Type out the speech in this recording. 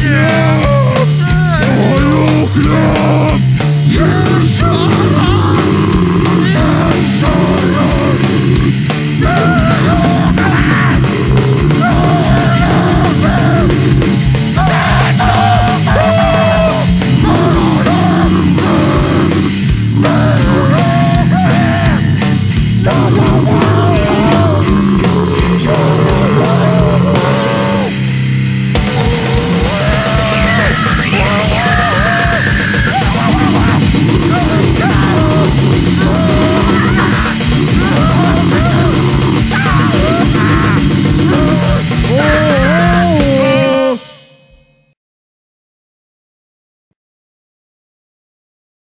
Yeah.